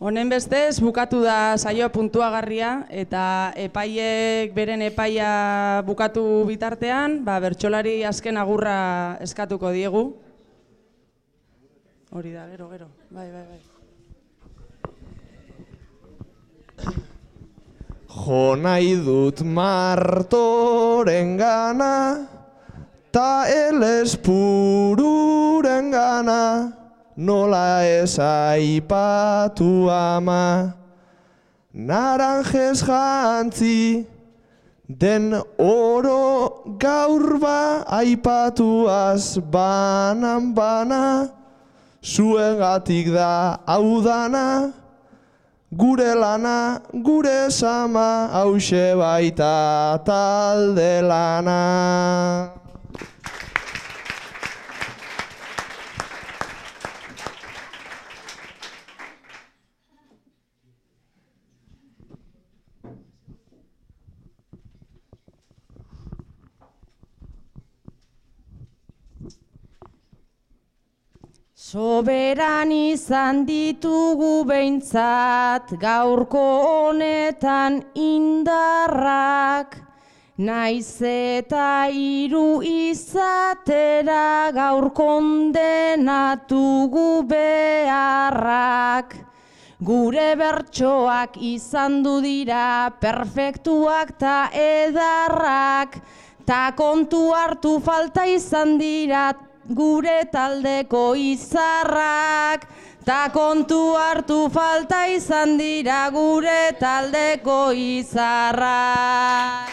Honen bestez, bukatu da saioa puntuagarria eta epaiek beren epaia bukatu bitartean, ba, bertsolari azken agurra eskatuko diegu. Hori da, gero, gero. Bai, bai, bai. Jo nahi dut martoren gana, ta elespururen gana, nola ez aipatu ama. Naranjez jantzi, den oro gaur ba aipatuaz banan bana, zuengatik da hau dana, Gure lana, gure sama, hause baita talde lana. Soberan izan ditugu behintzat gaurko honetan indarrak, naiz eta hiru izatera gaur kondenatugu beharrak. Gure bertsoak izan du dira perfektuak ta edarrak, ta kontu hartu falta izan dira gure taldeko izarrak, ta kontu hartu falta izan dira gure taldeko izarrak.